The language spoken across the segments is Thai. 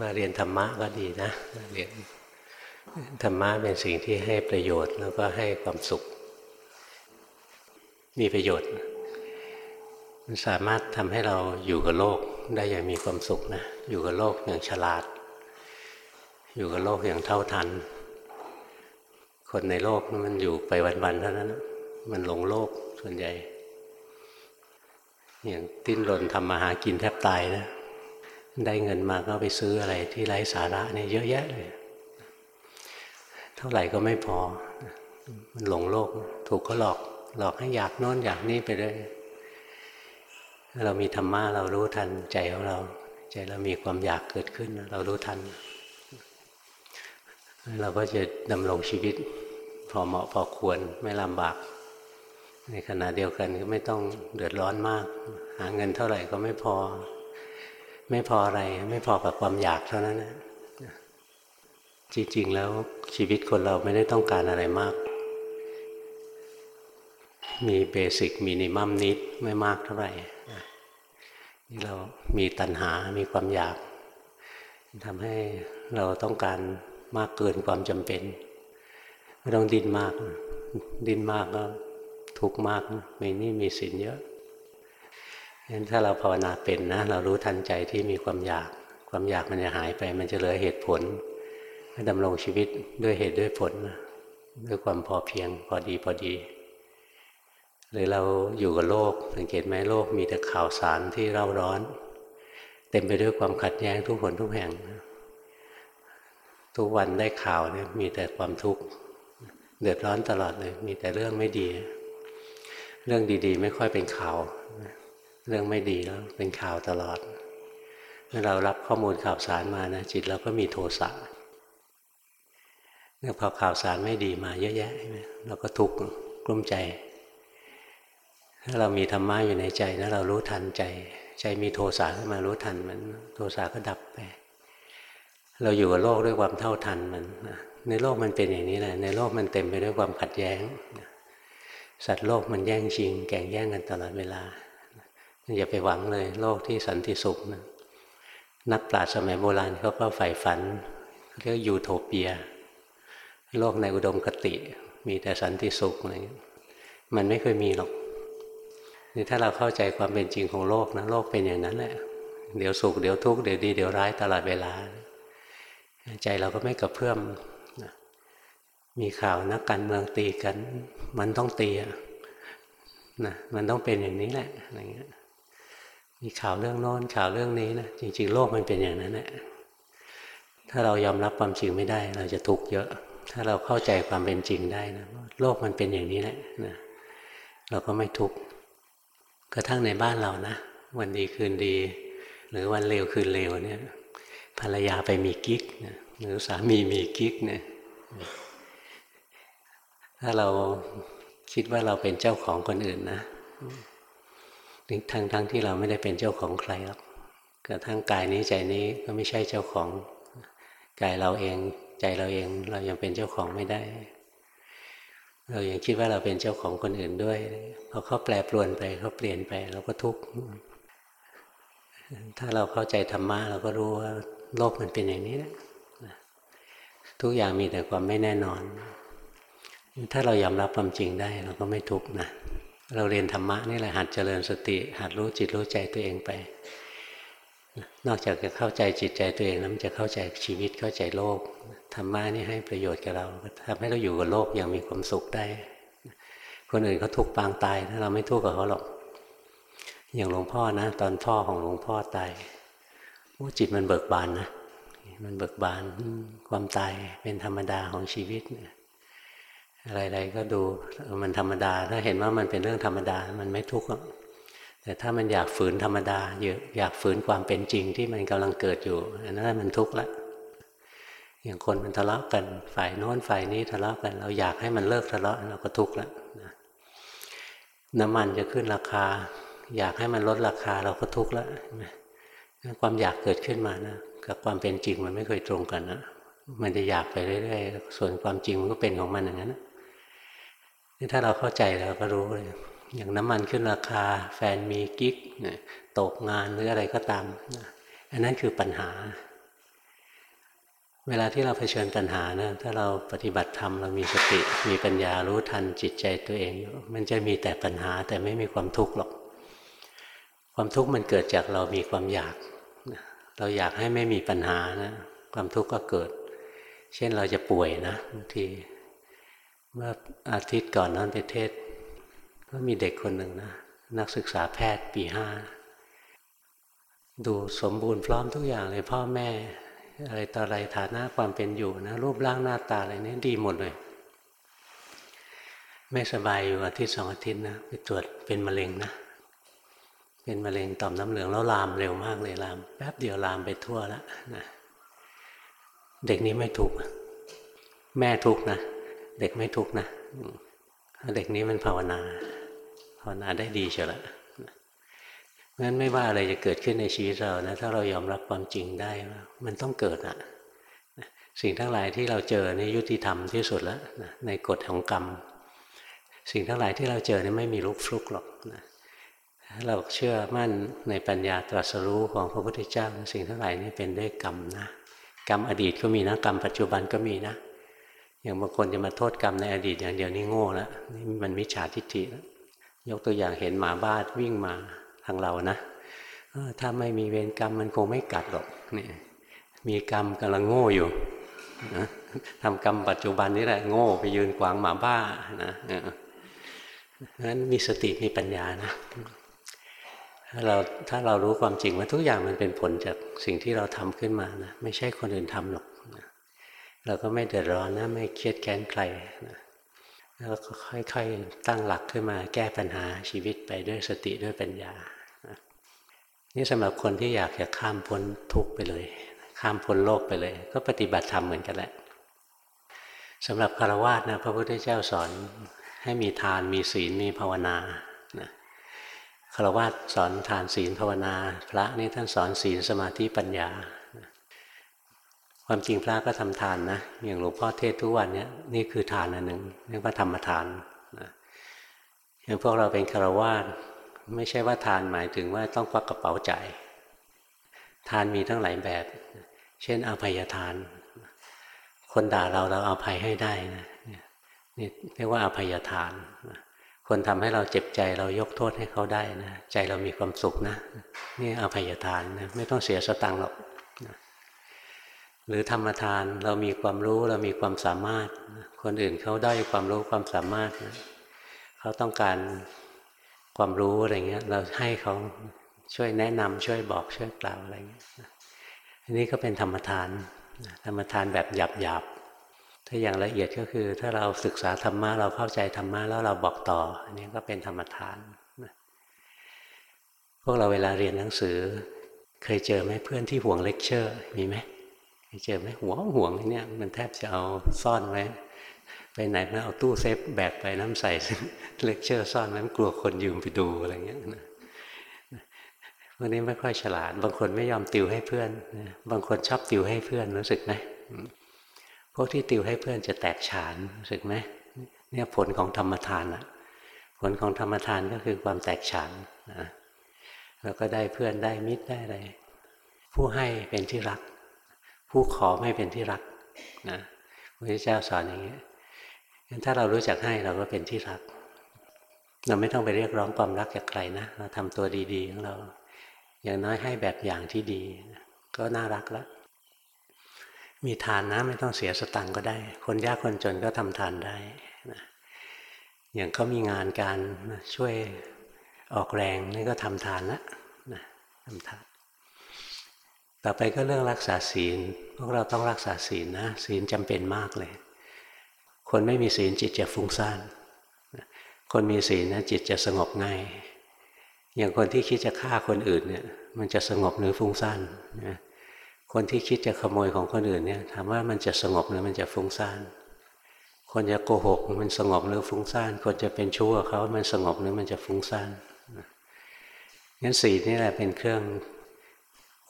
มาเรียนธรรมะก็ดีนะมาเรียนธรรมะเป็นสิ่งที่ให้ประโยชน์แล้วก็ให้ความสุข มีประโยชน์ มันสามารถทำให้เราอยู่กับโลกได้อย่างมีความสุขนะ อยู่กับโลกอย่างฉลาด อยู่กับโลกอย่างเท่าทัน คนในโลกมันอยู่ไปวันๆเท่านั้นมันหลงโลกส่วนใหญ่อย่างติ้นรนทำมาหากินแทบตายนะ ได้เงินมาก็ไปซื้ออะไรที่ไร้สาระเนี่ยเยอะแยะเลย เท่าไหร่ก็ไม่พอ มันหลงโลก ถูกเขาหลอก หลอกให้อยากโน้นอยากนี่ไปเลยเรามีธรรมะเรารู้ทันใจของเรา ใจเรามีความอยากเกิดขึ้น เรารู้ทัน เราก็จะดำรงชีวิต พอเหมาะพอควรไม่ลำบาก ในขณะเดียวกันก็ไม่ต้องเดือดร้อนมาก หาเงินเท่าไหร่ก็ไม่พอ ไม่พออะไรไม่พอกับความอยากเท่านั้นนะจริงๆแล้วชีวิตคนเราไม่ได้ต้องการอะไรมาก มีเบสิกมินิมัมนิดไม่มากเท่าไหร่นี่เรามีตัณหา มีความอยากทำให้เราต้องการมากเกินความจำเป็นไม่ต้องดิ้นมาก ดิ้นมากก็ทุกข์มากมีนี่มีสินเยอะ งั้นถ้าเราภาวนาเป็นนะ เรารู้ทันใจที่มีความอยาก ความอยากมันจะหายไป มันจะเหลือเหตุผลดำรงชีวิตด้วยเหตุด้วยผลด้วยความพอเพียงพอดีพอดี หรือเราอยู่กับโลก สังเกตไหมโลกมีแต่ข่าวสารที่เร่าร้อน เต็มไปด้วยความขัดแย้งทุกคนทุกแห่ง ทุกวันได้ข่าวเนี่ยมีแต่ความทุกข์เดือดร้อนตลอดเลย มีแต่เรื่องไม่ดี เรื่องดี ๆ ไม่ค่อยเป็นข่าว เรื่องไม่ดีแล้วเป็นข่าวตลอด เมื่อเรารับข้อมูลข่าวสารมานะจิตเราก็มีโทสะเนี่ยพอข่าวสารไม่ดีมาเยอะแยะเราก็ทุกข์กลุ้มใจ ถ้าเรามีธรรมะอยู่ในใจนะเรารู้ทันใจ ใจมีโทสะขึ้นมารู้ทันมัน โทสะก็ดับไป เราอยู่กับโลกด้วยความเท่าทันมันในโลกมันเป็นอย่างนี้แหละในโลกมันเต็มไปด้วยความขัดแย้ง สัตว์โลกมันแย่งชิงแก่งแย่งกันตลอดเวลา อย่าไปหวังเลย โลกที่สันติสุขนะนักปราชญ์สมัยโบราณเขาก็ใฝ่ฝันเรียกยูโทเปีย โลกในอุดมคติ มีแต่สันติสุขอะไรมันไม่เคยมีหรอกนี่ถ้าเราเข้าใจความเป็นจริงของโลกนะโลกเป็นอย่างนั้นแหละเดี๋ยวสุขเดี๋ยวทุกข์เดี๋ยวดีเดี๋ยวร้ายตลอดเวลา ใจเราก็ไม่กระเพื่อมมีข่าวนักการเมืองตีกัน มันต้องตีนะมันต้องเป็นอย่างนี้แหละอะไรเงี้ย มีข่าวเรื่องโน้นข่าวเรื่องนี้นะจริง ๆ โลกมันเป็นอย่างนั้นแหละถ้าเรายอมรับความจริงไม่ได้ เราจะทุกข์เยอะ ถ้าเราเข้าใจความเป็นจริงได้นะโลกมันเป็นอย่างนี้แหละนะเราก็ไม่ทุกข์กระทั่งในบ้านเรานะวันดีคืนดี หรือวันเลวคืนเลวเนี่ยภรรยาไปมีกิ๊กนะหรือสามีมีกิ๊กเนี่ยถ้าเราคิดว่าเราเป็นเจ้าของคนอื่นนะ ทั้งทั้งที่เราไม่ได้เป็นเจ้าของใครหรอกกระทั่งกายนี้ใจนี้ก็ไม่ใช่เจ้าของกายเราเองใจเราเองเรายังเป็นเจ้าของไม่ได้ เรายังคิดว่าเราเป็นเจ้าของคนอื่นด้วยพอเขาแปรปรวนไปเขาเปลี่ยนไปเราก็ทุกข์ถ้าเราเข้าใจธรรมะเราก็รู้ว่าโลกมันเป็นอย่างนี้แหละทุกอย่างมีแต่ความไม่แน่นอน ถ้าเรายอมรับความจริงได้เราก็ไม่ทุกข์นะ เราเรียนธรรมะนี่แหละหัดเจริญสติ หัดรู้จิตรู้ใจตัวเองไป นอกจากจะเข้าใจจิตใจตัวเองแล้วมันจะเข้าใจชีวิตเข้าใจโลกธรรมะนี่ให้ประโยชน์กับเราทำให้เราอยู่กับโลกอย่างมีความสุขได้ คนอื่นเขาทุกข์ปางตายถ้าเราไม่ทุกข์กับเขาหรอกอย่างหลวงพ่อนะ ตอนพ่อของหลวงพ่อตายโอ้จิตมันเบิกบานนะมันเบิกบานความตายเป็นธรรมดาของชีวิตเนี่ย อะไรๆก็ดูมันธรรมดา ถ้าเห็นว่ามันเป็นเรื่องธรรมดา มันไม่ทุกข์แต่ถ้ามันอยากฝืนธรรมดาอยากฝืนความเป็นจริงที่มันกำลังเกิดอยู่อันนั้นมันทุกข์ละอย่างคนมันทะเลาะกันฝ่ายโน้นฝ่ายนี้ทะเลาะกัน เราอยากให้มันเลิกทะเลาะเราก็ทุกข์ละน้ำมันจะขึ้นราคา อยากให้มันลดราคาเราก็ทุกข์ละความอยากเกิดขึ้นมานะกับความเป็นจริงมันไม่เคยตรงกันนะมันจะอยากไปเรื่อยๆ ส่วนความจริงมันก็เป็นของมันอย่างนั้นนี่ ถ้าเราเข้าใจเราก็รู้เลยอย่างน้ำมันขึ้นราคา แฟนมีกิ๊กตกงานหรืออะไรก็ตามอันนั้นคือปัญหา เวลาที่เราเผชิญปัญหานะถ้าเราปฏิบัติธรรมเรามีสติ มีปัญญารู้ทันจิตใจตัวเอง มันจะมีแต่ปัญหาแต่ไม่มีความทุกข์หรอก ความทุกข์มันเกิดจากเรามีความอยาก เราอยากให้ไม่มีปัญหานะความทุกข์ก็เกิด เช่นเราจะป่วยนะบางที เมื่ออาทิตย์ก่อนนั้นไปเทศ ก็มีเด็กคนหนึ่งนะ นักศึกษาแพทย์ปีห้า ดูสมบูรณ์พร้อมทุกอย่างเลยพ่อแม่ อะไรต่ออะไรฐานะความเป็นอยู่นะ รูปร่างหน้าตาอะไรนี้ดีหมดเลย ไม่สบายอยู่อาทิตย์สองอาทิตย์นะไปตรวจเป็นมะเร็งนะ เป็นมะเร็งต่อมน้ำเหลืองแล้วลามเร็วมากเลยลามแป๊บเดียวลามไปทั่วแล้วนะเด็กนี้ไม่ทุกแม่ทุกข์นะ เด็กไม่ทุกนะเด็กนี้มันภาวนา ภาวนาได้ดีเชียวละเพราะฉะนั้นไม่ว่าอะไรจะเกิดขึ้นในชีวิตเรานะถ้าเรายอมรับความจริงได้ว่ามันต้องเกิดอะสิ่งทั้งหลายที่เราเจอนี่ยุติธรรมที่สุดแล้วในกฎของกรรม สิ่งทั้งหลายที่เราเจอนี่ไม่มีลุกฟลุกหรอกนะเราเชื่อมั่นในปัญญาตรัสรู้ของพระพุทธเจ้า สิ่งทั้งหลายนี่เป็นด้วยกรรมนะกรรมอดีตก็มีนะกรรมปัจจุบันก็มีนะ อย่างบางคนจะมาโทษกรรมในอดีตอย่างเดียวนี่โง่แล้วนี่มันมิจฉาทิฏฐิแล้วยกตัวอย่างเห็นหมาบ้าวิ่งมาทางเรานะถ้าไม่มีเวรกรรมมันคงไม่กัดหรอกนี่มีกรรมกำลังโง่อยู่นะทำกรรมปัจจุบันนี่แหละโง่ไปยืนขวางหมาบ้านะนั้นมีสติมีปัญญานะถ้าเราถ้าเรารู้ความจริงว่าทุกอย่างมันเป็นผลจากสิ่งที่เราทำขึ้นมานะไม่ใช่คนอื่นทำหรอก เราก็ไม่เดือดร้อนนะไม่เครียดแค้นใครนะแล้วก็ค่อยๆตั้งหลักขึ้นมาแก้ปัญหาชีวิตไปด้วยสติด้วยปัญญานี่สำหรับคนที่อยากจะข้ามพ้นทุกข์ไปเลย ข้ามพ้นโลกไปเลย ก็ปฏิบัติธรรมเหมือนกันแหละสำหรับคารวะนะพระพุทธเจ้าสอนให้มีทานมีศีลมีภาวนานะคารวะสอนทานศีลภาวนา พระนี่ท่านสอนศีลสมาธิปัญญา ความจริงพระก็ทำทานนะอย่างหลวงพ่อเทศทุกวันเนี้ยนี่คือทานอันหนึ่งเรียกว่าธรรมทานนะอย่างพวกเราเป็นคารวะไม่ใช่ว่าทานหมายถึงว่าต้องควักกระเป๋าจ่ายทานมีทั้งหลายแบบ เช่นอภัยทาน คนด่าเราเราอาภัยให้ได้นะนี่เรียกว่าอภัยทาน คนทำให้เราเจ็บใจเรายกโทษให้เขาได้นะใจเรามีความสุขนะนี่อภัยทานนะไม่ต้องเสียสตังค์หรอก หรือธรรมทานเรามีความรู้เรามีความสามารถ คนอื่นเขาได้ความรู้ความสามารถนะเขาต้องการความรู้อะไรเงี้ย เราให้เขาช่วยแนะนำช่วยบอกช่วยกล่าวอะไรเงี้ยอันนี้ก็เป็นธรรมทานธรรมทานแบบหยาบหยาบถ้าอย่างละเอียดก็คือ ถ้าเราศึกษาธรรมะเราเข้าใจธรรมะแล้วเราบอกต่อ อันนี้ก็เป็นธรรมทานพวกเราเวลาเรียนหนังสือ เคยเจอไหมเพื่อนที่ห่วงเลคเชอร์มีไหม เจอไหมห่วงห่วงเนี่ยมันแทบจะเอาซ่อนไว้ไปไหนไม่เอาตู้เซฟแบกไปน้ำใส่เลคเชอร์ซ่อนนั้นกลัวคนยืมไปดูอะไรเงี้ยนะวันนี้ไม่ค่อยฉลาด บางคนไม่ยอมติวให้เพื่อน บางคนชอบติวให้เพื่อนรู้สึกไหมพวกที่ติวให้เพื่อนจะแตกฉานรู้สึกไหมเนี่ยผลของธรรมทานอะผลของธรรมทานก็คือความแตกฉานนะแล้วก็ได้เพื่อนได้มิตรได้อะไรผู้ให้เป็นที่รัก ผู้ขอไม่เป็นที่รักนะพระเจ้าสอนอย่างนี้ถ้าเรารู้จักให้เราก็เป็นที่รัก เราไม่ต้องไปเรียกร้องความรักจากใครนะเราทำตัวดีๆของเรา อย่างน้อยให้แบบอย่างที่ดี ก็น่ารักแล้วมีทานนะไม่ต้องเสียสตังก็ได้ คนยากคนจนก็ทำทานได้นะอย่างเขามีงานการช่วยออกแรงนี่ก็ทำทานละนะทำทาน ต่อไปก็เรื่องรักษาศีล พวกเราต้องรักษาศีลนะศีลจำเป็นมากเลย คนไม่มีศีลจิตจะฟุ้งซ่านคนมีศีลนะจิตจะสงบง่าย อย่างคนที่คิดจะฆ่าคนอื่นเนี่ย มันจะสงบหรือฟุ้งซ่านนะคนที่คิดจะขโมยของคนอื่นเนี่ยถามว่ามันจะสงบหรือมันจะฟุ้งซ่านคนจะโกหกมันสงบหรือฟุ้งซ่าน คนจะเป็นชั่วเขามันสงบหรือมันจะฟุ้งซ่านงั้นศีลนี่แหละเป็นเครื่อง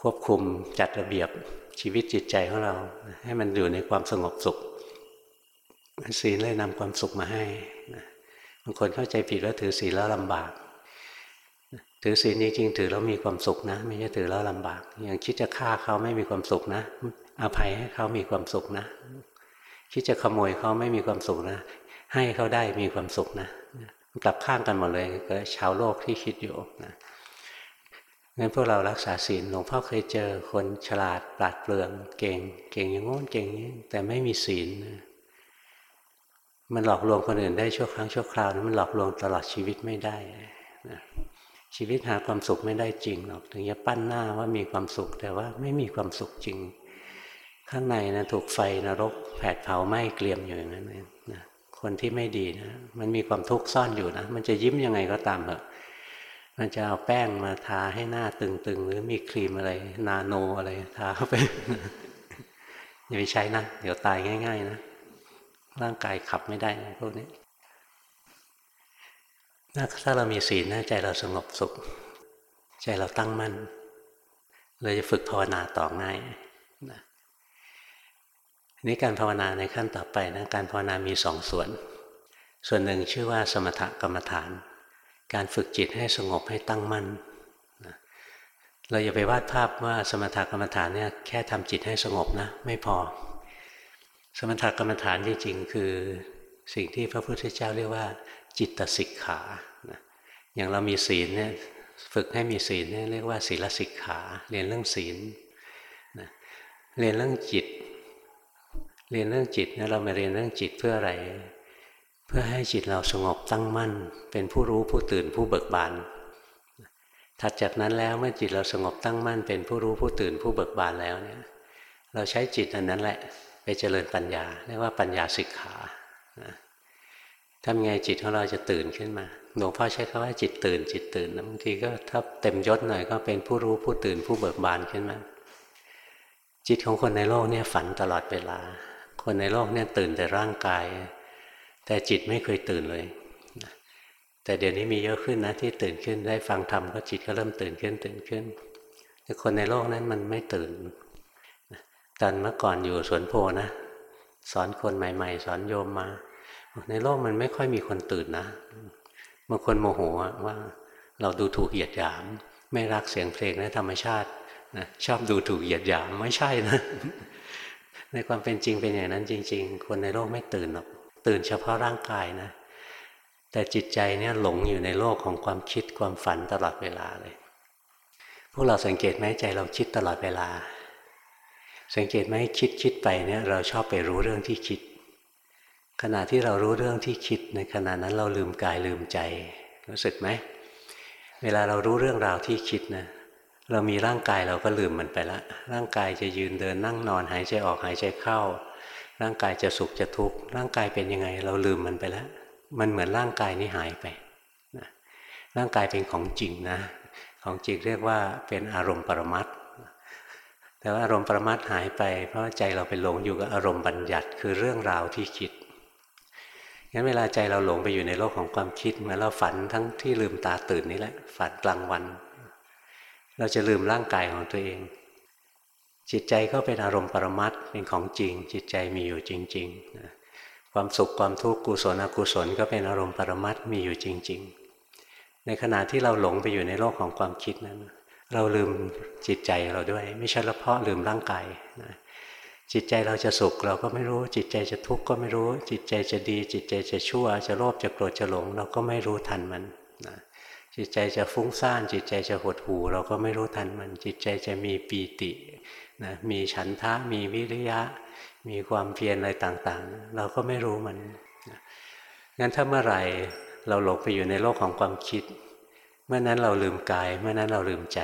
ควบคุมจัดระเบียบชีวิตจิตใจของเรา ให้มันอยู่ในความสงบสุขศีลเลยนำความสุขมาให้บางคนเข้าใจผิดว่าถือศีลแล้วลำบาก ถือศีลจริงๆถือแล้วมีความสุขนะ ไม่ใช่ถือแล้วลำบาก อย่างคิดจะฆ่าเขาไม่มีความสุขนะอภัยให้เขามีความสุขนะ คิดจะขโมยเขาไม่มีความสุขนะ ให้เขาได้มีความสุขนะกลับข้างกันหมดเลยกับชาวโลกที่คิดอยู่นะ งั้นพวกเรารักษาศีลหลวงพ่อเคยเจอคนฉลาดปราดเปรื่องเก่ง เก่งอย่างโน้นเก่งนี้แต่ไม่มีศีลมันหลอกลวงคนอื่นได้ชั่วครั้งชั่วคราวนะมันหลอกลวงตลอดชีวิตไม่ได้นะชีวิตหาความสุขไม่ได้จริงหรอกถึงจะปั้นหน้าว่ามีความสุข แต่ว่าไม่มีความสุขจริง ข้างในนะถูกไฟนรกแผดเผาไหม้เกลียมอยู่อย่างนั้นเองนะคนที่ไม่ดีนะมันมีความทุกข์ซ่อนอยู่นะมันจะยิ้มยังไงก็ตามเถอะ มันจะเอาแป้งมาทาให้หน้าตึงๆ หรือมีครีมอะไร นาโนอะไรทาเข้าไปอย่าไปใช้นะเดี๋ยวตายง่าย ๆ นะร่างกายขับไม่ได้นะพวกนี้ถ้าเรามีศีลนะใจเราสงบสุข ใจเราตั้งมั่นเราจะฝึกภาวนาต่อง่ายนะนี้การภาวนาในขั้นต่อไปนะการภาวนามีสองส่วน ส่วนหนึ่งชื่อว่าสมถกรรมฐาน การฝึกจิตให้สงบให้ตั้งมั่นนะเราอย่าไปวาดภาพว่าสมถกรรมฐานเนี่ยแค่ทำจิตให้สงบนะ ไม่พอ สมถกรรมฐานจริงๆคือสิ่งที่พระพุทธเจ้าเรียกว่า จิตสิกขานะอย่างเรามีศีลเนี่ยฝึกให้มีศีลเนี่ยเรียกว่าศีลสิกขา เรียนเรื่องศีลนะเรียนเรื่องจิต เรียนเรื่องจิตเนี่ยเรามาเรียนเรื่องจิตเพื่ออะไร พื่อให้จิตเราสงบตั้งมั่น เป็นผู้รู้ผู้ตื่นผู้เบิกบานถัดจากนั้นแล้วเมื่อจิตเราสงบตั้งมั่น เป็นผู้รู้ผู้ตื่นผู้เบิกบานแล้วเนี่ย เราใช้จิตอันนั้นแหละ ไปเจริญปัญญาเรียกว่าปัญญาสิกขาทำไงจิตของเราจะตื่นขึ้นมาหลวงพ่อใช้คำว่าจิตตื่น จิตตื่นบางทีก็ถ้าเต็มยศหน่อยก็เป็นผู้รู้ผู้ตื่นผู้เบิกบานขึ้นมา จิตของคนในโลกเนี่ยฝันตลอดเวลา คนในโลกเนี่ยตื่นแต่ร่างกาย แต่จิตไม่เคยตื่นเลย แต่เดี๋ยวนี้มีเยอะขึ้นนะที่ตื่นขึ้นได้ฟังธรรมก็จิตก็เริ่มตื่นขึ้นตื่นขึ้นแต่คนในโลกนั้นมันไม่ตื่นตอนเมื่อก่อนอยู่สวนโพนะ สอนคนใหม่ ๆ สอนโยมมา ในโลกมันไม่ค่อยมีคนตื่นนะบางคนโมโหว่าเราดูถูกเหยียดหยาม ไม่รักเสียงเพลงและธรรมชาตินะชอบดูถูกเหยียดหยามไม่ใช่นะ ในความเป็นจริงเป็นอย่างนั้นจริง ๆ คนในโลกไม่ตื่นหรอก ตื่นเฉพาะร่างกายนะ แต่จิตใจเนี่ยหลงอยู่ในโลกของความคิดความฝันตลอดเวลาเลย พวกเราสังเกตไหมใจเราคิดตลอดเวลา สังเกตไหมคิดคิดไปเนี่ยเราชอบไปรู้เรื่องที่คิด ขณะที่เรารู้เรื่องที่คิดในขณะนั้นเราลืมกายลืมใจ รู้สึกไหมเวลาเรารู้เรื่องราวที่คิดนะเรามีร่างกายเราก็ลืมมันไปละ ร่างกายจะยืนเดินนั่งนอนหายใจออกหายใจเข้า ร่างกายจะสุขจะทุกข์ร่างกายเป็นยังไง เราลืมมันไปแล้ว มันเหมือนร่างกายนี้หายไปนะร่างกายเป็นของจริงนะ ของจริงเรียกว่าเป็นอารมณ์ปรมัตแต่ว่าอารมณ์ปรมัตหายไป เพราะใจเราไปหลงอยู่กับอารมณ์บัญญัติคือเรื่องราวที่คิดงั้นเวลาใจเราหลงไปอยู่ในโลกของความคิดเมื่อเราฝันทั้งที่ลืมตาตื่นนี่แหละฝันกลางวัน เราจะลืมร่างกายของตัวเอง จิตใจก็เป็นอารมณ์ปรมัตเป็นของจริง จิตใจมีอยู่จริงๆความสุขความทุกข์กุศลอกุศลก็เป็นอารมณ์ปรมัตมีอยู่จริง ๆ ในขณะที่เราหลงไปอยู่ในโลกของความคิดนั้น เราลืมจิตใจเราด้วย ไม่ใช่เฉพาะลืมร่างกายนะจิตใจเราจะสุขเราก็ไม่รู้ จิตใจจะทุกข์ก็ไม่รู้ จิตใจจะดี จิตใจจะชั่ว จะโลภจะโกรธจะหลง เราก็ไม่รู้ทันมันนะจิตใจจะฟุ้งซ่าน จิตใจจะหดหู่เราก็ไม่รู้ทันมัน จิตใจจะมีปีติ นะมีฉันทะมีวิริยะ มีความเพียรอะไรต่างๆ เราก็ไม่รู้มันนะงั้นถ้าเมื่อไหร่เราหลงไปอยู่ในโลกของความคิด เมื่อนั้นเราลืมกาย เมื่อนั้นเราลืมใจ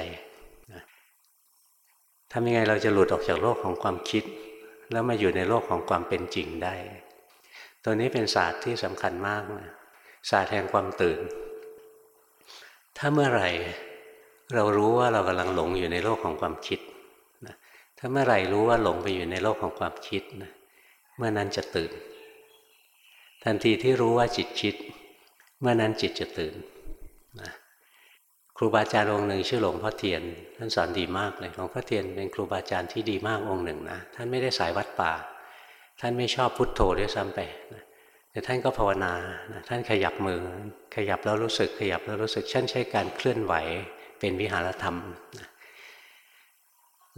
ทำยังไงเราจะหลุดออกจากโลกของความคิด แล้วมาอยู่ในโลกของความเป็นจริงได้ ตัวนี้เป็นศาสตร์ที่สำคัญมากนะศาสตร์แห่งความตื่น ถ้าเมื่อไหร่เรารู้ว่าเรากำลังหลงอยู่ในโลกของความคิด ถ้าเมื่อไหร่รู้ว่าหลงไปอยู่ในโลกของความคิดนะเมื่อนั้นจะตื่น ทันทีที่รู้ว่าจิตคิด เมื่อนั้นจิตจะตื่นนะครูบาอาจารย์องค์หนึ่งชื่อหลวงพ่อเทียน ท่านสอนดีมากเลยหลวงพ่อเทียนเป็นครูบาอาจารย์ที่ดีมากองค์หนึ่งนะท่านไม่ได้สายวัดป่า ท่านไม่ชอบพุทโธด้วยซ้ำไปนะแต่ท่านก็ภาวนานะท่านขยับมือ ขยับแล้วรู้สึก ขยับแล้วรู้สึกท่านใช้การเคลื่อนไหว เป็นวิหารธรรมนะ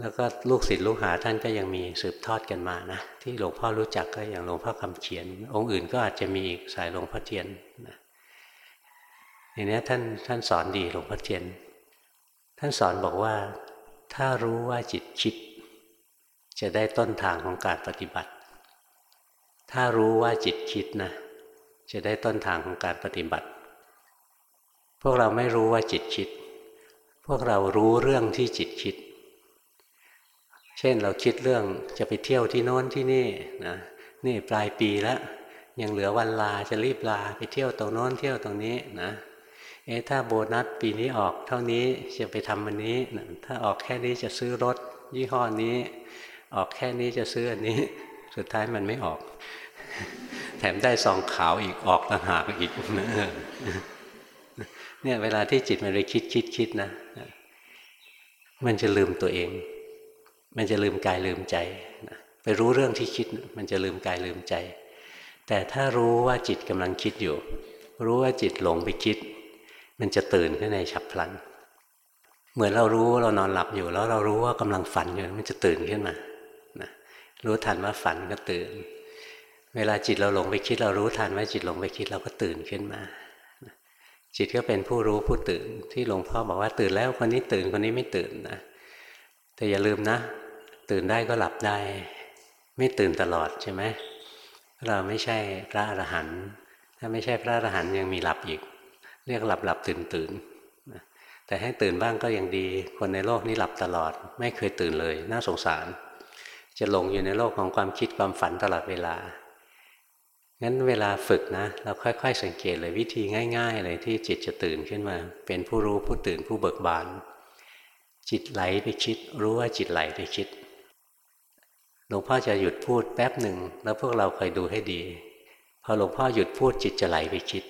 แล้วก็ลูกศิษย์ลูกหาท่านก็ยังมีสืบทอดกันมานะที่หลวงพ่อรู้จักก็อย่างหลวงพ่อคำเขียน องค์อื่นก็อาจจะมีอีกสายหลวงพ่อเทียนนะอย่างนี้ท่านท่านสอนดีหลวงพ่อเทียน ท่านสอนบอกว่า ถ้ารู้ว่าจิตคิด จะได้ต้นทางของการปฏิบัติ ถ้ารู้ว่าจิตคิดนะจะได้ต้นทางของการปฏิบัติ พวกเราไม่รู้ว่าจิตคิด พวกเรารู้เรื่องที่จิตคิด เช่นเราคิดเรื่องจะไปเที่ยวที่โน้นที่นี่นะนี่ปลายปีแล้วยังเหลือวันลาจะรีบลาไปเที่ยวตรงโน้นเที่ยวตรงนี้นะเอ๊ะถ้าโบนัสปีนี้ออกเท่านี้จะไปทำวันนี้นะถ้าออกแค่นี้จะซื้อรถ ยี่ห้อนี้ ออกแค่นี้จะซื้ออันนี้ สุดท้ายมันไม่ออก แถมได้ซองขาวอีกออกต่างหากอีกนะเนี่ยเวลาที่จิตมันไปคิดคิดคิดนะ มันจะลืมตัวเอง มันจะลืมกายลืมใจนะไปรู้เรื่องที่คิดมันจะลืมกายลืมใจ แต่ถ้ารู้ว่าจิตกำลังคิดอยู่ รู้ว่าจิตหลงไปคิด มันจะตื่นขึ้นในฉับพลัน เหมือนเรารู้เรานอนหลับอยู่ แล้วเรารู้ว่ากำลังฝันอยู่มันจะตื่นขึ้นมานะรู้ทันว่าฝันก็ตื่น เวลาจิตเราหลงไปคิด เรารู้ทันว่าจิตหลงไปคิดเราก็ตื่นขึ้นมาจิตก็เป็นผู้รู้ผู้ตื่นที่หลวงพ่อบอกว่าตื่นแล้วคนนี้ตื่นคนนี้ไม่ตื่นนะ แต่อย่าลืมนะ ตื่นได้ก็หลับได้ ไม่ตื่นตลอดใช่ไหมเราไม่ใช่พระอรหันต์ถ้าไม่ใช่พระอรหันต์ยังมีหลับอีก เรียกหลับหลับตื่นตื่นแต่ให้ตื่นบ้างก็ยังดี คนในโลกนี้หลับตลอด ไม่เคยตื่นเลย น่าสงสาร จะหลงอยู่ในโลกของความคิดความฝันตลอดเวลางั้นเวลาฝึกนะ เราค่อย ๆ สังเกตเลยวิธีง่าย ๆ เลยที่จิตจะตื่นขึ้นมา เป็นผู้รู้ผู้ตื่นผู้เบิกบาน จิตไหลไปคิด รู้ว่าจิตไหลไปคิดหลวงพ่อจะหยุดพูดแป๊บหนึ่งแล้วพวกเราคอยดูให้ดี พอหลวงพ่อหยุดพูดจิตจะไหลไปคิด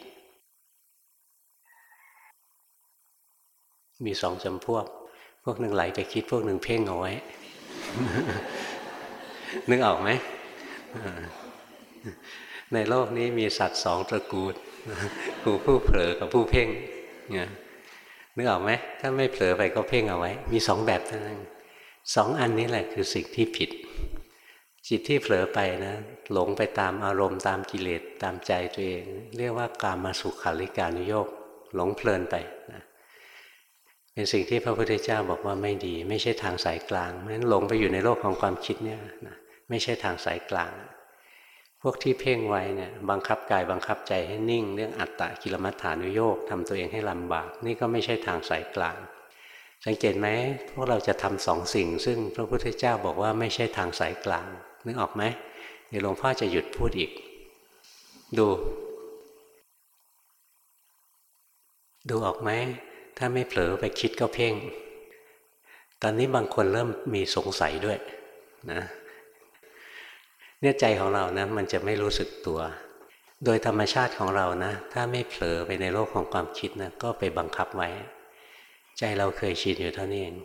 มีสองจำพวก พวกหนึ่งไหลไปคิด พวกหนึ่งเพ่งเอาไว้นึกออกไหมในโลกนี้มีสัตว์สองตระกูลคือผู้เผลอกับผู้เพ่งเนี่ย นึกออกไหมถ้าไม่เผลอไปก็เพ่งเอาไว้ มีสองแบบเท่านั้นสองอันนี้แหละคือสิ่งที่ผิด จิตที่เผลอไปนะ หลงไปตามอารมณ์ตามกิเลสตามใจตัวเอง เรียกว่ากามาสุขาริการุโยกหลงเพลินไปนะเป็นสิ่งที่พระพุทธเจ้าบอกว่าไม่ดี ไม่ใช่ทางสายกลางเพราะฉะนั้นหลงไปอยู่ในโลกของความคิดเนี่ยนะไม่ใช่ทางสายกลาง พวกที่เพ่งไว้เนี่ยบังคับกายบังคับใจให้นิ่ง เรื่องอัตตะกิลมัฏฐานุโยกทำตัวเองให้ลำบาก นี่ก็ไม่ใช่ทางสายกลาง สังเกตไหมพวกเราจะทำสองสิ่ง ซึ่งพระพุทธเจ้าบอกว่าไม่ใช่ทางสายกลางนึกออกไหมเดี๋ยวหลวงพ่อจะหยุดพูดอีก ดู ดูออกไหมถ้าไม่เผลอไปคิดก็เพ่ง ตอนนี้บางคนเริ่มมีสงสัยด้วยนะ เนี่ยใจของเรานะมันจะไม่รู้สึกตัว โดยธรรมชาติของเรานะ ถ้าไม่เผลอไปในโลกของความคิดนะก็ไปบังคับไว้ ใจเราเคยชินอยู่เท่านี้เอง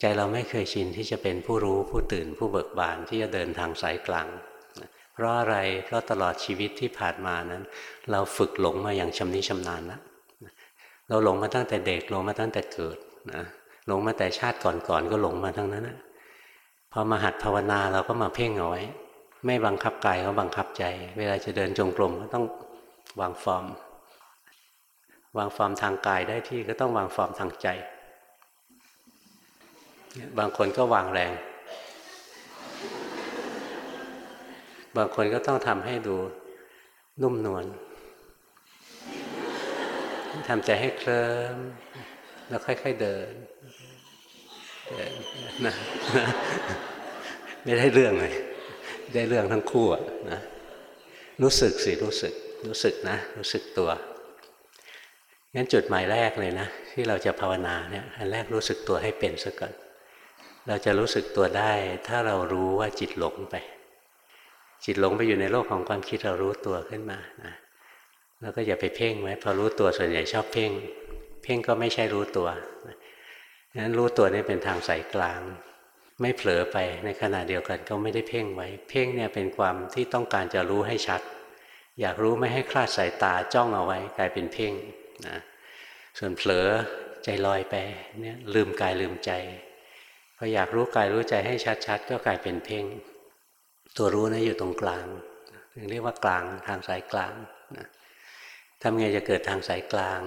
ใจเราไม่เคยชินที่จะเป็นผู้รู้ผู้ตื่นผู้เบิกบานที่จะเดินทางสายกลาง เพราะอะไรเพราะตลอดชีวิตที่ผ่านมานั้น เราฝึกหลงมาอย่างชำนิชำนาญแล้วเราหลงมาตั้งแต่เด็กหลงมาตั้งแต่เกิดนะหลงมาแต่ชาติก่อนๆกก็หลงมาทั้งนั้นนะพอมาหัดภาวนาเราก็มาเพ่งเอาไว้ ไม่บังคับกายก็บังคับใจ เวลาจะเดินจงกรมก็ต้องวางฟอร์ม วางฟอร์มทางกายได้ที่ก็ต้องวางฟอร์มทางใจ บางคนก็วางแรง บางคนก็ต้องทำให้ดูนุ่มนวลทำใจให้เคลิ้มแล้วค่อย ๆเดินเดินนะไม่ได้เรื่องเลย ได้เรื่องทั้งคู่นะรู้สึกสิรู้สึกรู้สึกนะ รู้สึกตัวงั้นจุดหมายแรกเลยนะ ที่เราจะภาวนาเนี่ยอันแรกรู้สึกตัวให้เป็นซะก่อนเราจะรู้สึกตัวได้ ถ้าเรารู้ว่าจิตหลงไป จิตหลงไปอยู่ในโลกของความคิดเรารู้ตัวขึ้นมานะแล้วก็อย่าไปเพ่งไว้พอรู้ตัวส่วนใหญ่ชอบเพ่ง เพ่งก็ไม่ใช่รู้ตัวงั้นรู้ตัวนี่เป็นทางสายกลาง ไม่เผลอไปในขณะเดียวกันก็ไม่ได้เพ่งไว้ เพ่งเนี่ยเป็นความที่ต้องการจะรู้ให้ชัด อยากรู้ไม่ให้คลาดสายตาจ้องเอาไว้กลายเป็นเพ่งนะส่วนเผลอใจลอยไปเนี่ยลืมกายลืมใจพออยากรู้กายรู้ใจให้ชัดๆ ก็กลายเป็นเพ่ง ตัวรู้นะอยู่ตรงกลางเรียกว่ากลางทางสายกลางนะทำไงจะเกิดทางสายกลาง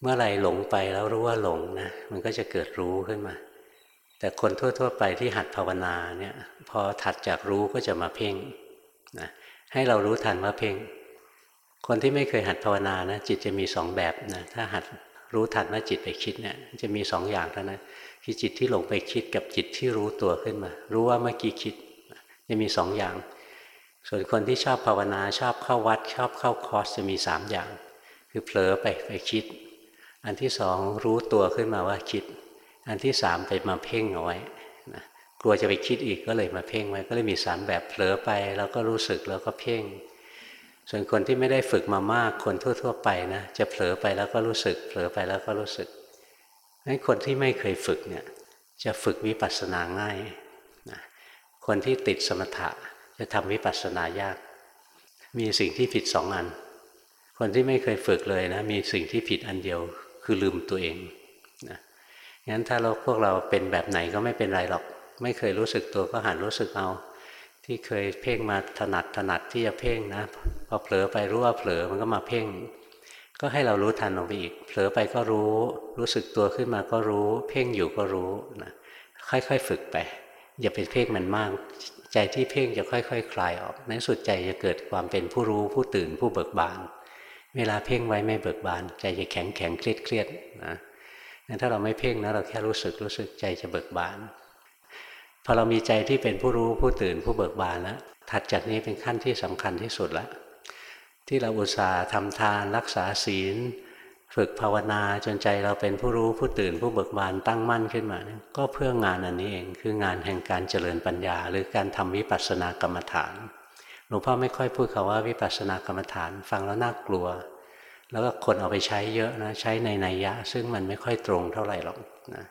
เมื่อไรหลงไปแล้วรู้ว่าหลงนะมันก็จะเกิดรู้ขึ้นมา แต่คนทั่ว ๆ ไปที่หัดภาวนาเนี่ยพอถัดจากรู้ก็จะมาเพ่งนะให้เรารู้ทันว่าเพ่ง คนที่ไม่เคยหัดภาวนานะจิตจะมีสองแบบนะถ้าหัดรู้ทันว่าจิตไปคิดเนี่ยจะมีสองอย่างเท่านั้นคือจิตที่หลงไปคิดกับจิตที่รู้ตัวขึ้นมา รู้ว่าเมื่อกี้คิดจะมีสองอย่าง ส่วนคนที่ชอบภาวนาชอบเข้าวัด ชอบเข้าคอร์สจะมีสามอย่าง คือเผลอไปไปคิด อันที่สองรู้ตัวขึ้นมาว่าคิด อันที่สามไปมาเพ่งเอาไว้นะกลัวจะไปคิดอีกก็เลยมาเพ่งไว้ ก็เลยมีสามแบบเผลอไป แล้วก็รู้สึกแล้วก็เพ่ง ส่วนคนที่ไม่ได้ฝึกมามากคนทั่ว ๆ ไปนะจะเผลอไปแล้วก็รู้สึก เผลอไปแล้วก็รู้สึกงั้นคนที่ไม่เคยฝึกเนี่ยจะฝึกวิปัสสนาง่ายนะคนที่ติดสมถะจะทำวิปัสสนายาก มีสิ่งที่ผิดสองอัน คนที่ไม่เคยฝึกเลยนะมีสิ่งที่ผิดอันเดียวคือลืมตัวเอง งั้นถ้าเราพวกเราเป็นแบบไหนก็ไม่เป็นไรหรอก ไม่เคยรู้สึกตัวก็หันรู้สึกเอา ที่เคยเพ่งมาถนัดถนัดที่จะเพ่งนะพอเผลอไปรู้ว่าเผลอมันก็มาเพ่ง ก็ให้เรารู้ทันลงไปอีก เผลอไปก็รู้ รู้สึกตัวขึ้นมาก็รู้ เพ่งอยู่ก็รู้นะค่อยๆฝึกไป อย่าไปเพ่งมันมาก ใจที่เพ่งจะค่อยๆคคลายออกในสุดใจจะเกิดความเป็นผู้รู้ผู้ตื่นผู้เบิกบาน เวลาเพ่งไว้ไม่เบิกบาน ใจจะแข็งแข็งเครียดเครียดนะ ถ้าเราไม่เพ่งนะเราแค่รู้สึกรู้สึกใจจะเบิกบาน พอเรามีใจที่เป็นผู้รู้ผู้ตื่นผู้เบิกบานแล้วถัดจากนี้เป็นขั้นที่สำคัญที่สุดแล้วที่เราอุตส่าห์ทำทานรักษาศีล ฝึกภาวนาจนใจเราเป็นผู้รู้ผู้ตื่นผู้เบิกบานตั้งมั่นขึ้นมา ก็เพื่องานอันนี้เองคืองานแห่งการเจริญปัญญา หรือการทำวิปัสสนากรรมฐานหลวงพ่อไม่ค่อยพูดคาว่าวิปัสสนากรรมฐาน ฟังแล้วน่ากลัว แล้วก็คนเอาไปใช้เยอะนะใช้ในนัยยะ ซึ่งมันไม่ค่อยตรงเท่าไหร่หรอกนะ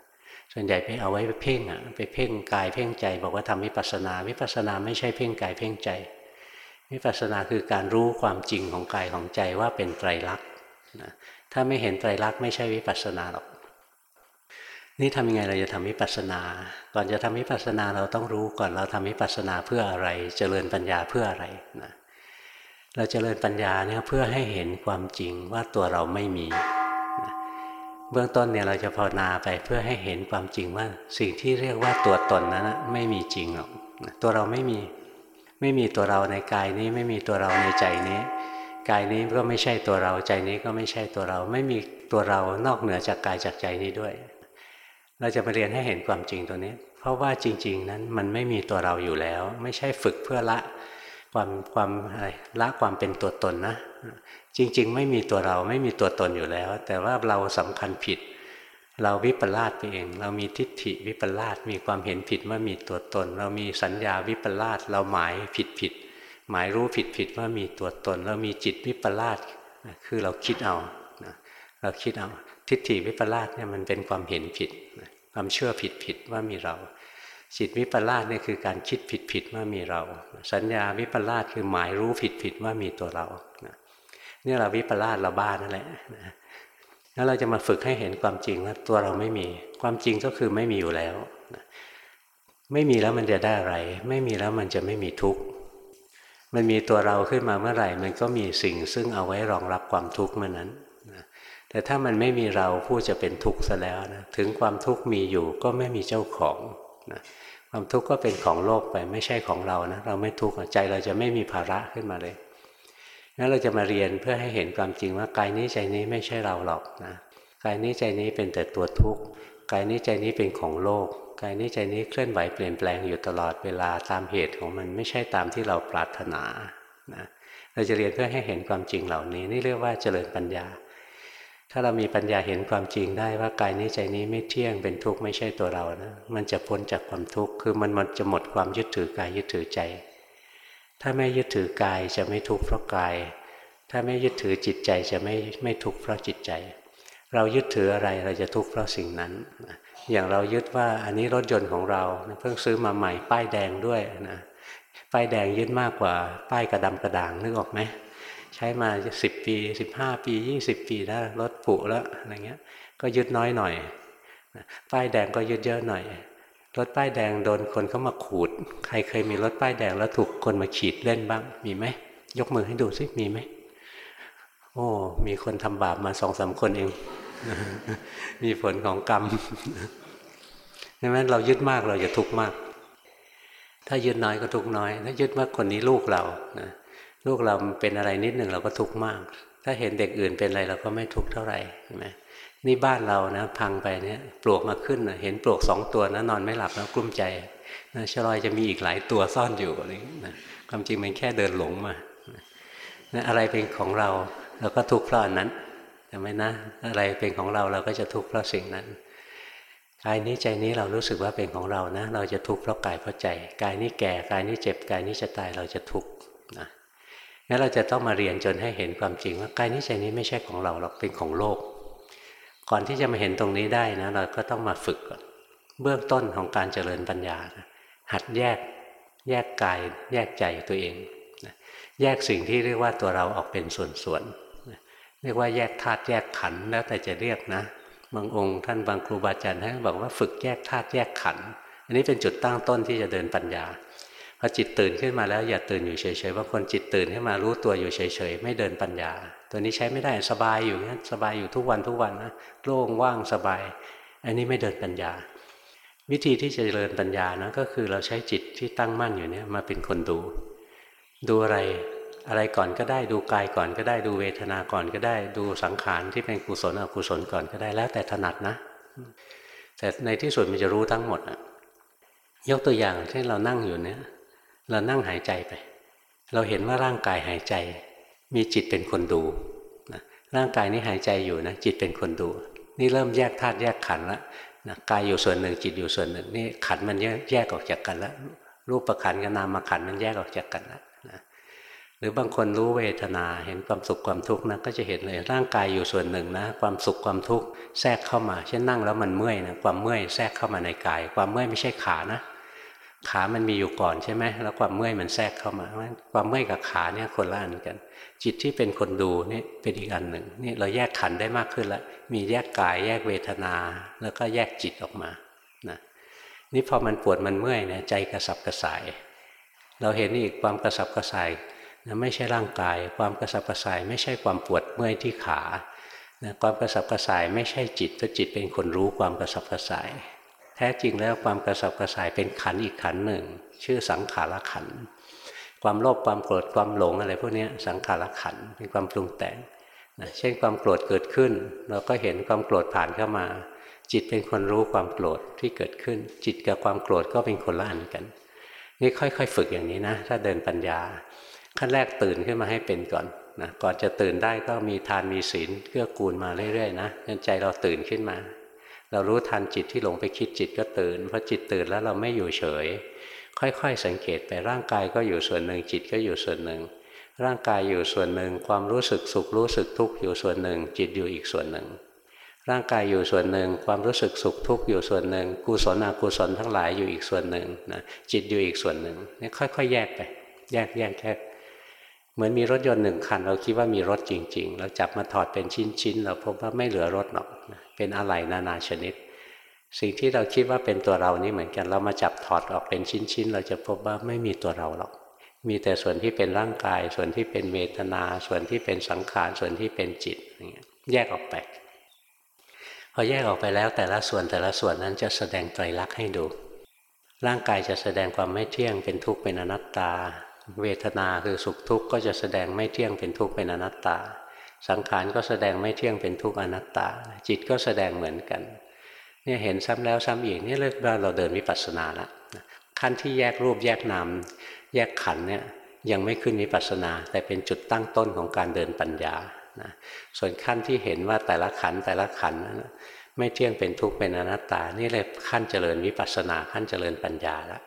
ส่วนใหญ่ไปเอาไว้ไปเพ่งอะไปเพ่งกายเพ่งใจ บอกว่าทำวิปัสนาวิปัสนาไม่ใช่เพ่งกายเพ่งใจวิปัสนาคือการรู้ความจริงของกายของใจว่าเป็นไตรลักษณ์นะถ้าไม่เห็นไตรลักษณ์ไม่ใช่วิปัสสนาหรอกนี่ทำยังไงเราจะทำวิปัสสนา ก่อนจะทำวิปัสสนาเราต้องรู้ก่อนเราทำวิปัสสนาเพื่ออะไร เจริญปัญญาเพื่ออะไรนะ เราจเจริญปัญญาเนี่ยเพื่อให้เห็นความจริงว่าตัวเราไม่มีเบื้องต้นเนี่ยเราจะภาวนาไปเพื่อให้เห็นความจริงว่าสิ่งที่เรียกว่าตัวตนนั้นไม่มีจริงหรอกตัวเราไม่มีไม่มีตัวเราในกายนี้ไม่มีตัวเราในใจนี้ กายนี้ก็ไม่ใช่ตัวเราใจนี้ก็ไม่ใช่ตัวเรา ไม่มีตัวเรานอกเหนือจากกายจากใจนี้ด้วย เราจะมาเรียนให้เห็นความจริงตัวนี้ เพราะว่าจริง ๆ นั้นมันไม่มีตัวเราอยู่แล้ว ไม่ใช่ฝึกเพื่อละ ความความอะไรละความเป็นตัวตนนะ จริง ๆ ไม่มีตัวเราไม่มีตัวตนอยู่แล้ว แต่ว่าเราสำคัญผิด เราวิปลาสไปเอง เรามีทิฏฐิวิปลาสมีความเห็นผิดว่ามีตัวตน เรามีสัญญาวิปลาสเราหมายผิดผิดหมายรู้ผิดผิดว่ามีตัวตน เรามีจิตวิปลาสคือเราคิดเอาเราคิดเอาทิฏฐิวิปลาสเนี่ยมันเป็นความเห็นผิดความเชื่อผิดผิดว่ามีเรา จิตวิปลาสเนี่ยคือการคิดผิดผิดว่ามีเรา สัญญาวิปลาสคือหมายรู้ผิดผิดว่ามีตัวเราเนี่ยเราวิปลาสเราบ้านั่นแหละแล้วเราจะมาฝึกให้เห็นความจริงว่าตัวเราไม่มี ความจริงก็คือไม่มีอยู่แล้วไม่มีแล้วมันจะได้อะไร ไม่มีแล้วมันจะไม่มีทุกข์มันมีตัวเราขึ้นมาเมื่อไหร่ มันก็มีสิ่งซึ่งเอาไว้รองรับความทุกข์เมื่อนั้นแต่ถ้ามันไม่มีเราผู้จะเป็นทุกข์ซะแล้วนะถึงความทุกข์มีอยู่ก็ไม่มีเจ้าของ นะความทุกข์ก็เป็นของโลกไปไม่ใช่ของเรานะเราไม่ทุกข์ใจเราจะไม่มีภาระขึ้นมาเลยงั้นเราจะมาเรียนเพื่อให้เห็นความจริงว่ากายนี้ใจนี้ไม่ใช่เราหรอกนะกายนี้ใจนี้เป็นแต่ตัวทุกข์กายนี้ใจนี้เป็นของโลกกายนี้ใจนี้เคลื่อนไหวเปลี่ยนแปลงอยู่ตลอดเวลาตามเหตุของมันไม่ใช่ตามที่เราปรารถนานะเราจะเรียนเพื่อให้เห็นความจริงเหล่านี้ นี่เรียกว่าเจริญปัญญา ถ้าเรามีปัญญาเห็นความจริงได้ว่ากายนี้ใจนี้ไม่เที่ยงเป็นทุกข์ไม่ใช่ตัวเรานะมันจะพ้นจากความทุกข์คือมันมันจะหมดความยึดถือกายยึดถือใจ ถ้าไม่ยึดถือกายจะไม่ทุกข์เพราะกาย ถ้าไม่ยึดถือจิตใจจะไม่ไม่ทุกข์เพราะจิตใจ เรายึดถืออะไรเราจะทุกข์เพราะสิ่งนั้น อย่างเรายึดว่าอันนี้รถยนต์ของเราเพิ่งซื้อมาใหม่ป้ายแดงด้วยนะป้ายแดงยึดมากกว่าป้ายกระดำกระด่างนึกออกไหม ใช้มาสิบปีสิบห้าปียี่สิบปีแล้วรถผุแล้วอะไรเงี้ย ก็ยึดน้อยหน่อยป้ายแดงก็ยึดเยอะหน่อยรถป้ายแดงโดนคนเข้ามาขูด ใครเคยมีรถป้ายแดงแล้วถูกคนมาขีดเล่นบ้าง มีไหมยกมือให้ดูซิมีไหมโอ้มีคนทำบาปมาสองสามคนเอง มีผลของกรรมใช่ไหมเรายึดมากเราจะทุกข์มาก ถ้ายึดน้อยก็ทุกข์น้อย ถ้ายึดว่าคนนี้ลูกเรานะ ลูกเราเป็นอะไรนิดหนึ่งเราก็ทุกข์มาก ถ้าเห็นเด็กอื่นเป็นอะไรเราก็ไม่ทุกข์เท่าไหร่ใช่ไหมนี่บ้านเรานะ พังไปเนี่ยปลวกมาขึ้นนะเห็นปลวกสองตัวนะนอนไม่หลับแล้วกลุ้มใจนะชลอยจะมีอีกหลายตัวซ่อนอยู่อะไรนะความจริงมันแค่เดินหลงมานะอะไรเป็นของเราเราก็ทุกข์เพราะอันนั้นใช่ไหมนะ อะไรเป็นของเราเราก็จะทุกข์เพราะสิ่งนั้นกายนี้ใจนี้เรารู้สึกว่าเป็นของเรานะ เราจะทุกข์เพราะกายเพราะใจ กายนี้แก่กายนี้เจ็บกายนี้จะตายเราจะทุกข์นะ งั้นเราจะต้องมาเรียนจนให้เห็นความจริงว่ากายนี้ใจนี้ไม่ใช่ของเราหรอกเป็นของโลก ก่อนที่จะมาเห็นตรงนี้ได้นะเราก็ต้องมาฝึกก่อนเบื้องต้นของการเจริญปัญญาหัดแยกแยกกายแยกใจตัวเองแยกสิ่งที่เรียกว่าตัวเราออกเป็นส่วนๆเรียกว่าแยกธาตุแยกขันธ์แล้วแต่จะเรียกนะบางองค์ท่านบางครูบาอาจารย์ท่านบอกว่าฝึกแยกธาตุแยกขันธ์อันนี้เป็นจุดตั้งต้นที่จะเดินปัญญา พอจิตตื่นขึ้นมาแล้วอย่าตื่นอยู่เฉยๆว่าคนจิตตื่นขึ้นมารู้ตัวอยู่เฉยๆไม่เดินปัญญา ตัวนี้ใช้ไม่ได้สบายอยู่งั้นสบายอยู่ทุกวันทุกวันนะโล่งว่างสบาย อันนี้ไม่เดินปัญญา วิธีที่จะเจริญปัญญานะก็คือเราใช้จิตที่ตั้งมั่นอยู่เนี่ยมาเป็นคนดู ดูอะไรอะไรก่อนก็ได้ดูกายก่อนก็ได้ดูเวทนาก่อนก็ได้ ดูสังขารที่เป็นกุศลอกุศลก่อนก็ได้แล้วแต่ถนัดนะ แต่ในที่สุดมันจะรู้ทั้งหมดอะยกตัวอย่างที่เรานั่งอยู่เนี่ย เรานั่งหายใจไป เราเห็นว่าร่างกายหายใจ มีจิตเป็นคนดูนะร่างกายนี้หายใจอยู่นะจิตเป็นคนดู นี่เริ่มแยกธาตุแยกขันธ์แล้วนะกายอยู่ส่วนหนึ่งจิตอยู่ส่วนหนึ่งนี่ขันมันแยกออกจากกันแล้วรูปประขันกับนามขันมันแยกออกจากกันแล้วหรือบางคนรู้เวทนาเห็นความสุขความทุกข์นะก็จะเห็นเลยร่างกายอยู่ส่วนหนึ่งนะ ความสุขความทุกข์แทรกเข้ามาเช่นนั่งแล้วมันเมื่อยนะความเมื่อยแทรกเข้ามาในกาย ความเมื่อยไม่ใช่ขานะ ขามันมีอยู่ก่อนใช่ไหมแล้วความเมื่อยมันแทรกเข้ามาความเมื่อยกับขาเนี่ยคนละอันกัน จิตที่เป็นคนดูนี่เป็นอีกอันหนึ่งนี่เราแยกขันได้มากขึ้นแล้วมีแยกกายแยกเวทนา แล้วก็แยกจิตออกมานะนี่พอมันปวดมันเมื่อยเนี่ยใจกระสับกระส่าย เราเห็นอีกความกระสับกระส่ายนะไม่ใช่ร่างกาย ความกระสับกระส่ายไม่ใช่ความปวดเมื่อยที่ขานะความกระสับกระส่ายไม่ใช่จิตเพราะจิตเป็นคนรู้ความกระสับกระส่าย แท้จริงแล้วความกระสับกระส่ายเป็นขันอีกขันหนึ่ง ชื่อสังขารขัน ความโลภความโกรธความหลงอะไรพวกนี้สังขารขันเป็นความปรุงแต่งนะเช่นความโกรธเกิดขึ้น เราก็เห็นความโกรธผ่านเข้ามา จิตเป็นคนรู้ความโกรธที่เกิดขึ้น จิตกับความโกรธก็เป็นคนละอันกัน นี่ค่อยๆ ฝึกอย่างนี้นะ ถ้าเดินปัญญา ขั้นแรกตื่นขึ้นมาให้เป็นก่อนนะก่อนจะตื่นได้ก็มีทานมีศีลเกื้อกูลมาเรื่อยๆนะจนใจเราตื่นขึ้นมา เรารู้ทันจิตที่หลงไปคิดจิตก็ตื่นพอจิตตื่นแล้วเราไม่อยู่เฉย ค่อยๆ สังเกตไปร่างกายก็อยู่ส่วนหนึ่งจิตก็อยู่ส่วนหนึ่ง ร่างกายอยู่ส่วนหนึ่งความรู้สึกสุขรู้สึกทุกข์อยู่ส่วนหนึ่ง จิตอยู่อีกส่วนหนึ่ง ร่างกายอยู่ส่วนหนึ่ง ความรู้สึกสุขทุกข์อยู่ส่วนหนึ่งกุศลอกุศลทั้งหลายอยู่อีกส่วนหนึ่งนะจิตอยู่อีกส่วนหนึ่งนี่ค่อย ๆ แยกไป แยกแยกแยก เหมือนมีรถยนต์หนึ่งคัน เราคิดว่ามีรถจริง ๆ เราจับมาถอดเป็นชิ้นๆ เราพบว่าไม่เหลือรถหรอก เป็นอะไหล่นานาชนิด สิ่งที่เราคิดว่าเป็นตัวเรานี่เหมือนกัน เรามาจับถอดออกเป็นชิ้นๆ เราจะพบว่าไม่มีตัวเราหรอก มีแต่ส่วนที่เป็นร่างกาย ส่วนที่เป็นเวทนา ส่วนที่เป็นสังขาร ส่วนที่เป็นจิตเงี้ยแยกออกไป พอแยกออกไปแล้วแต่ละส่วนแต่ละส่วนนั้นจะแสดงไตรลักษณ์ให้ดู ร่างกายจะแสดงความไม่เที่ยงเป็นทุกข์เป็นอนัตตา เวทนาคือสุขทุกข์ก็จะแสดงไม่เที่ยงเป็นทุกข์เป็นอนัตตา สังขารก็แสดงไม่เที่ยงเป็นทุกข์อนัตตา จิตก็แสดงเหมือนกันเนี่ยเห็นซ้ำแล้วซ้ำอีกนี่เรียกว่าเราเดินวิปัสสนาละขั้นที่แยกรูปแยกนามแยกขันเนี่ยยังไม่ขึ้นวิปัสสนา แต่เป็นจุดตั้งต้นของการเดินปัญญานะส่วนขั้นที่เห็นว่าแต่ละขันแต่ละขันไม่เที่ยงเป็นทุกข์เป็นอนัตตา นี่เลยขั้นเจริญวิปัสสนาขั้นเจริญปัญญาแล้ว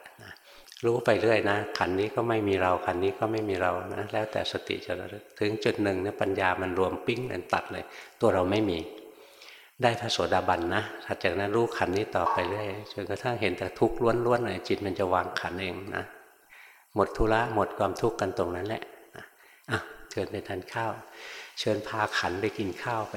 รู้ไปเรื่อยนะ ขันนี้ก็ไม่มีเราขันนี้ก็ไม่มีเรานะแล้วแต่สติจะระลึกถึงจุดหนึ่งเนี่ยปัญญามันรวมปิ้งเป็นตัดเลย ตัวเราไม่มี ได้พระโสดาบันนะถัดจากนั้นรู้ขันนี้ต่อไปเรื่อยจนกระทั่งเห็นแต่ทุกข์ล้วนๆเลยจิตมันจะวางขันเองนะหมดธุระหมดความทุกข์กันตรงนั้นแหละอะเชิญไปทานข้าว เชิญพาขันไปกินข้าวไป